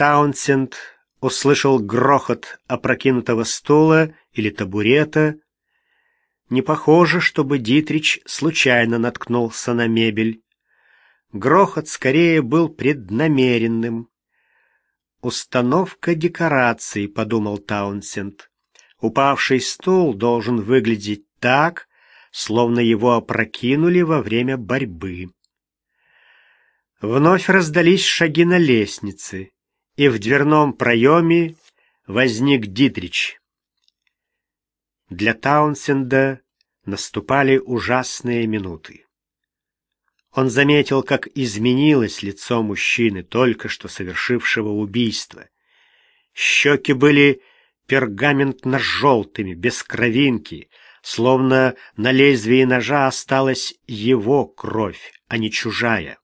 Таунсенд услышал грохот опрокинутого стула или табурета. Не похоже, чтобы Дитрич случайно наткнулся на мебель. Грохот скорее был преднамеренным. «Установка декораций», — подумал Таунсенд. «Упавший стул должен выглядеть так, словно его опрокинули во время борьбы». Вновь раздались шаги на лестнице, и в дверном проеме возник Дитрич. Для Таунсенда наступали ужасные минуты. Он заметил, как изменилось лицо мужчины, только что совершившего убийство. Щеки были пергаментно-желтыми, без кровинки, словно на лезвии ножа осталась его кровь, а не чужая.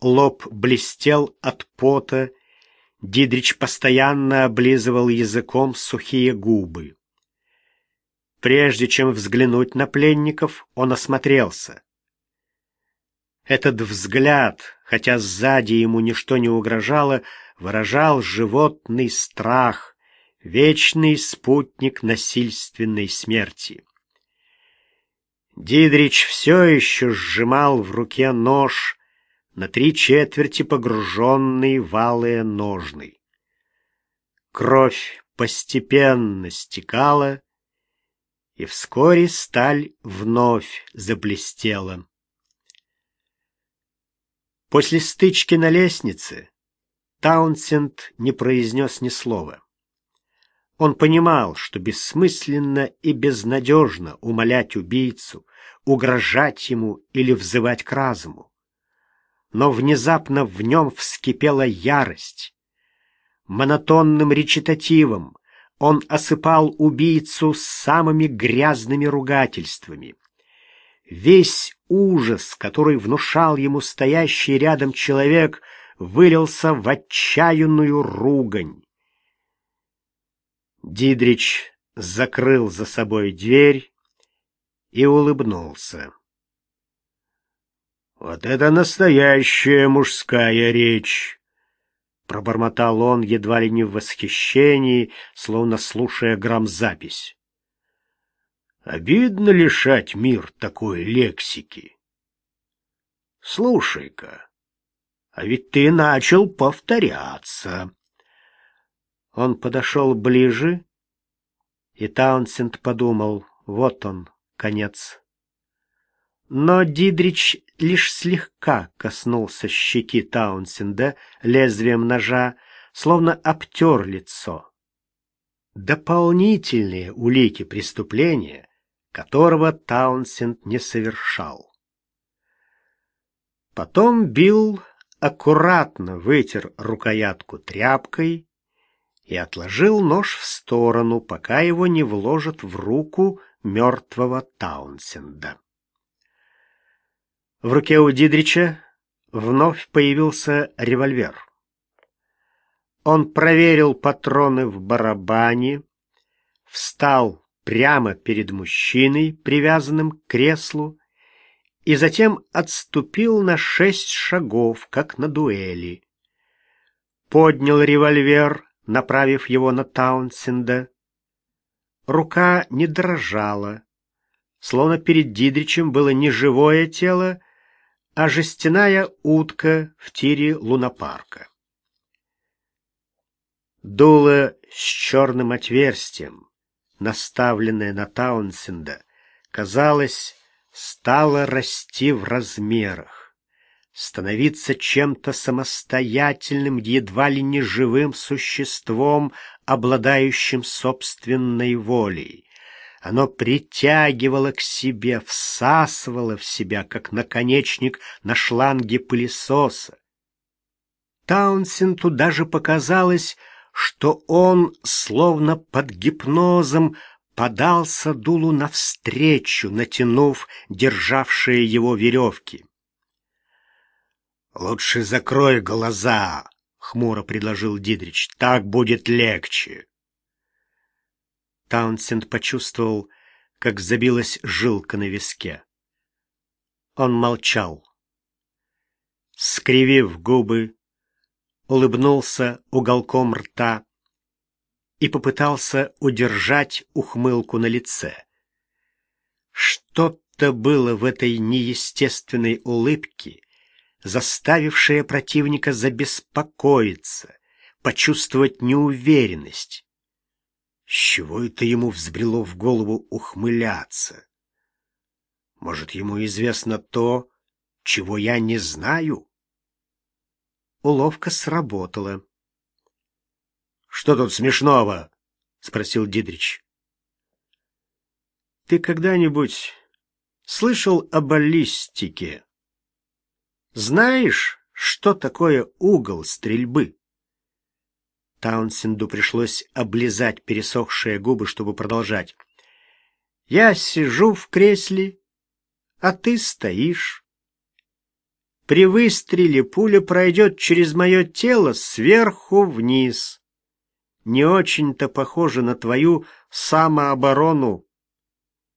Лоб блестел от пота, Дидрич постоянно облизывал языком сухие губы. Прежде чем взглянуть на пленников, он осмотрелся. Этот взгляд, хотя сзади ему ничто не угрожало, выражал животный страх, вечный спутник насильственной смерти. Дидрич все еще сжимал в руке нож, на три четверти погруженный в ножны. Кровь постепенно стекала, и вскоре сталь вновь заблестела. После стычки на лестнице Таунсенд не произнес ни слова. Он понимал, что бессмысленно и безнадежно умолять убийцу, угрожать ему или взывать к разуму. Но внезапно в нем вскипела ярость. Монотонным речитативом он осыпал убийцу самыми грязными ругательствами. Весь ужас, который внушал ему стоящий рядом человек, вылился в отчаянную ругань. Дидрич закрыл за собой дверь и улыбнулся. «Вот это настоящая мужская речь!» Пробормотал он едва ли не в восхищении, словно слушая грамзапись. Обидно лишать мир такой лексики. Слушай-ка, а ведь ты начал повторяться. Он подошел ближе, и Таунсенд подумал, вот он, конец. Но Дидрич лишь слегка коснулся щеки Таунсенда лезвием ножа, словно обтер лицо. Дополнительные улики преступления которого Таунсенд не совершал. Потом Билл аккуратно вытер рукоятку тряпкой и отложил нож в сторону, пока его не вложат в руку мертвого Таунсенда. В руке у Дидрича вновь появился револьвер. Он проверил патроны в барабане, встал прямо перед мужчиной, привязанным к креслу, и затем отступил на шесть шагов, как на дуэли. Поднял револьвер, направив его на Таунсенда. Рука не дрожала, словно перед Дидричем было не живое тело, а жестяная утка в тире лунопарка. Дуло с черным отверстием, наставленная на Таунсенда, казалось, стала расти в размерах, становиться чем-то самостоятельным, едва ли не живым существом, обладающим собственной волей. Оно притягивало к себе, всасывало в себя, как наконечник на шланге пылесоса. Таунсенду даже показалось, что он, словно под гипнозом, подался дулу навстречу, натянув державшие его веревки. «Лучше закрой глаза», — хмуро предложил Дидрич, — «так будет легче». Таунсенд почувствовал, как забилась жилка на виске. Он молчал. Скривив губы, улыбнулся уголком рта и попытался удержать ухмылку на лице. Что-то было в этой неестественной улыбке, заставившее противника забеспокоиться, почувствовать неуверенность. С чего это ему взбрело в голову ухмыляться? Может, ему известно то, чего я не знаю? Уловка сработала. — Что тут смешного? — спросил Дидрич. — Ты когда-нибудь слышал о баллистике? Знаешь, что такое угол стрельбы? Таунсенду пришлось облизать пересохшие губы, чтобы продолжать. Я сижу в кресле, а ты стоишь. При выстреле пуля пройдет через мое тело сверху вниз. Не очень-то похоже на твою самооборону.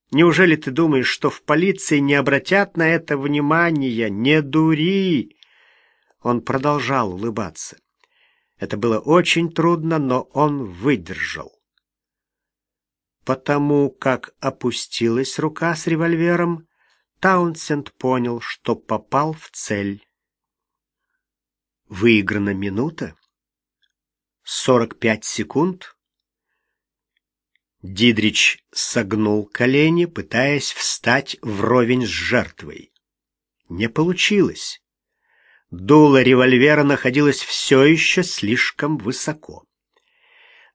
Неужели ты думаешь, что в полиции не обратят на это внимания? Не дури!» Он продолжал улыбаться. Это было очень трудно, но он выдержал. Потому как опустилась рука с револьвером, Таунсенд понял, что попал в цель. Выиграна минута. Сорок пять секунд. Дидрич согнул колени, пытаясь встать вровень с жертвой. Не получилось. Дуло револьвера находилось все еще слишком высоко.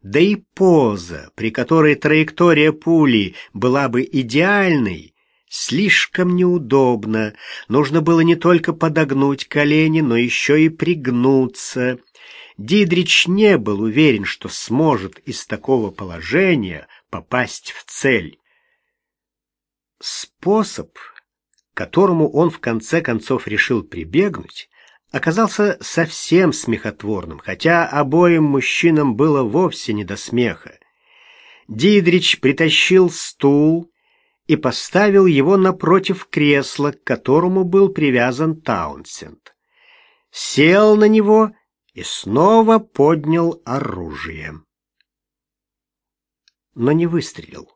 Да и поза, при которой траектория пули была бы идеальной, Слишком неудобно. Нужно было не только подогнуть колени, но еще и пригнуться. Дидрич не был уверен, что сможет из такого положения попасть в цель. Способ, к которому он в конце концов решил прибегнуть, оказался совсем смехотворным, хотя обоим мужчинам было вовсе не до смеха. Дидрич притащил стул, и поставил его напротив кресла, к которому был привязан Таунсенд. Сел на него и снова поднял оружие. Но не выстрелил.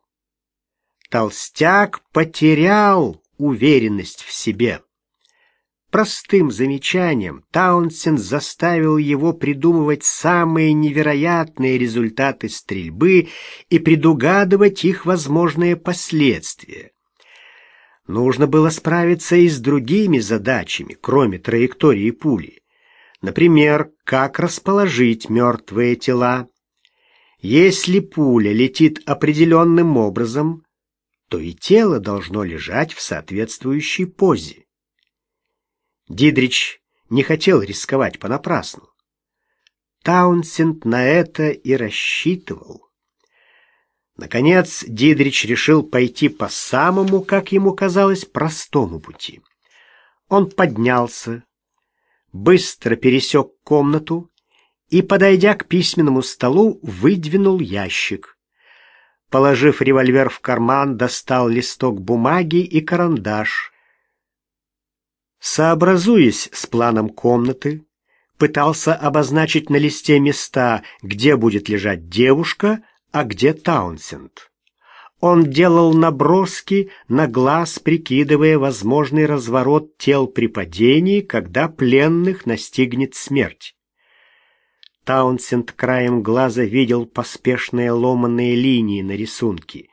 Толстяк потерял уверенность в себе. Простым замечанием Таунсен заставил его придумывать самые невероятные результаты стрельбы и предугадывать их возможные последствия. Нужно было справиться и с другими задачами, кроме траектории пули. Например, как расположить мертвые тела. Если пуля летит определенным образом, то и тело должно лежать в соответствующей позе. Дидрич не хотел рисковать понапрасну. Таунсенд на это и рассчитывал. Наконец Дидрич решил пойти по самому, как ему казалось, простому пути. Он поднялся, быстро пересек комнату и, подойдя к письменному столу, выдвинул ящик. Положив револьвер в карман, достал листок бумаги и карандаш — Сообразуясь с планом комнаты, пытался обозначить на листе места, где будет лежать девушка, а где Таунсенд. Он делал наброски, на глаз прикидывая возможный разворот тел при падении, когда пленных настигнет смерть. Таунсенд краем глаза видел поспешные ломанные линии на рисунке.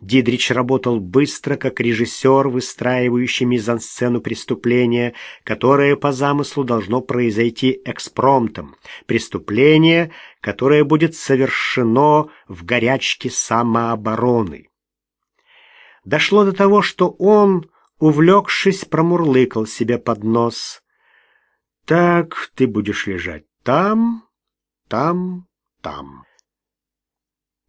Дидрич работал быстро, как режиссер, выстраивающий мизансцену преступления, которое по замыслу должно произойти экспромтом. Преступление, которое будет совершено в горячке самообороны. Дошло до того, что он, увлекшись, промурлыкал себе под нос. «Так, ты будешь лежать там, там, там».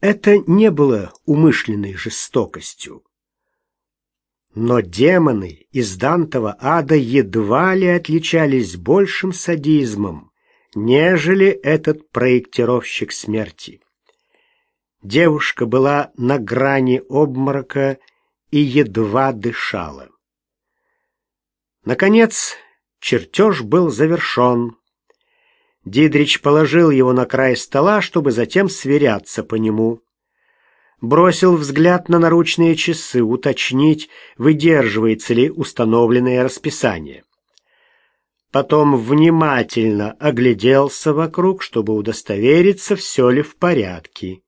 Это не было умышленной жестокостью. Но демоны из Дантова ада едва ли отличались большим садизмом, нежели этот проектировщик смерти. Девушка была на грани обморока и едва дышала. Наконец, чертеж был завершен. Дидрич положил его на край стола, чтобы затем сверяться по нему. Бросил взгляд на наручные часы, уточнить, выдерживается ли установленное расписание. Потом внимательно огляделся вокруг, чтобы удостовериться, все ли в порядке.